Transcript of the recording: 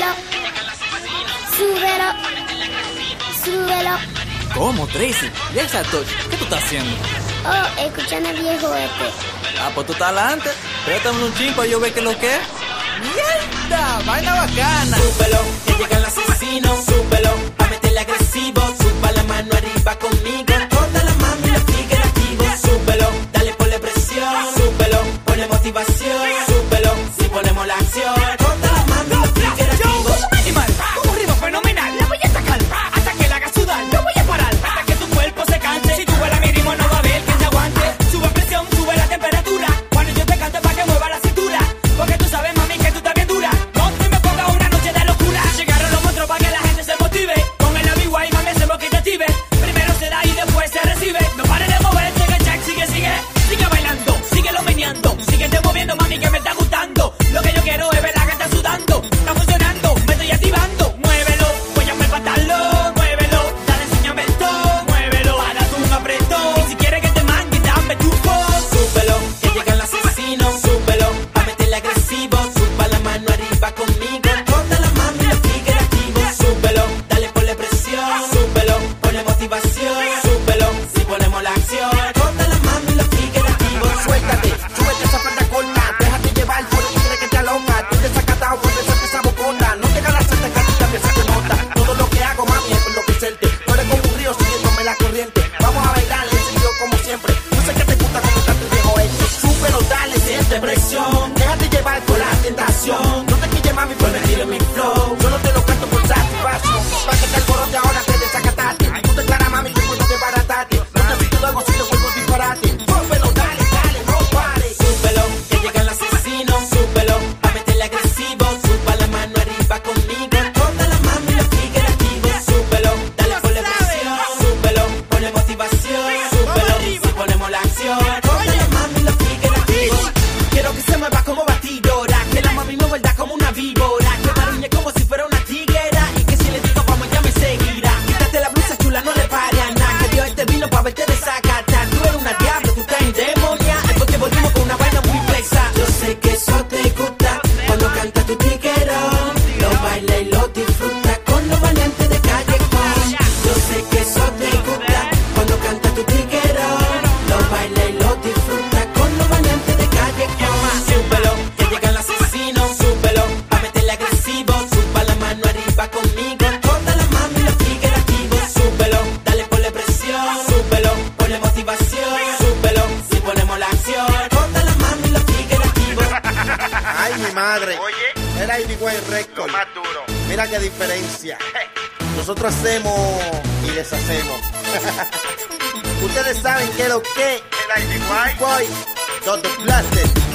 Súbelo. Súbelo. Súbelo. ¿Cómo, Tracy? Deja Touch. ¿Qué tú estás haciendo? Oh, escuchando el viejo este. Ah, pues tú estás adelante. Préstame un chin para yo ver qué es lo que es. ¡Mierda! ¡Vaina bacana! Súbelo, que llega el asesino. Súbelo, a meterle agresivo. Suba la mano arriba conmigo. tiene motivación. Súbelo si ponemos la acción. Corta la mami, los tigres activos. Suéltate, súbete esa falda corta. Déjate llevar por el tigre que te aloca. Tú desacatado por esa esa bocona. No te ganas esta gatita que se te nota. Todo lo que hago, mami, es lo enloquecerte. No eres como un río siguiéndome la corriente. Vamos a bailar el sentido como siempre. no sé qué te gusta como está tu viejo hecho. Súbelo, dale, siente presión. Déjate llevar por la tentación. madre. Oye. Era Indigüey Record. Lo más duro. Mira qué diferencia. Nosotros hacemos y deshacemos. Ustedes saben que lo que. Era Indigüey. Boy, donde.